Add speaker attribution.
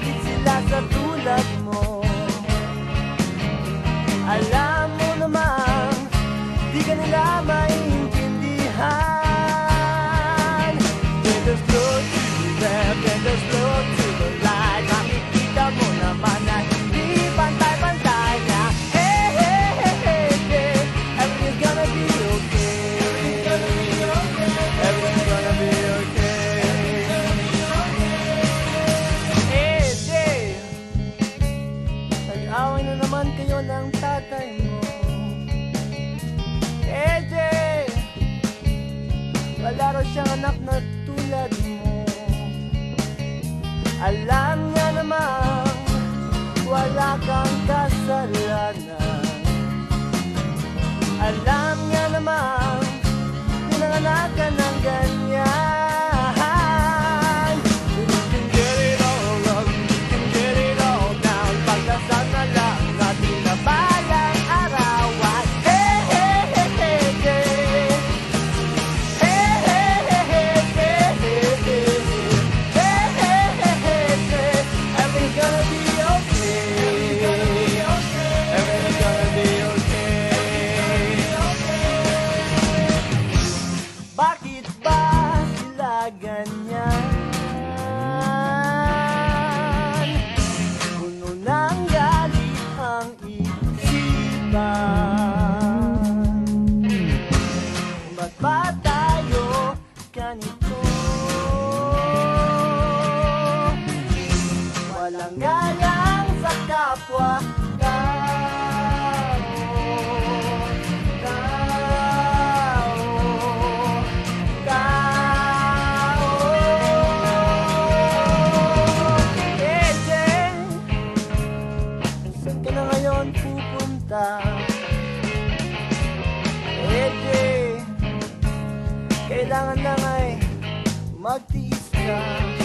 Speaker 1: Diksi of love. ko siyang anak na tulad mo. Alam nga naman, wala kang kasalanan. Alam nga naman, pinanganak ka ng ganyan. ba tayo ganito? Kailangan na nga'y eh, magtiis ka.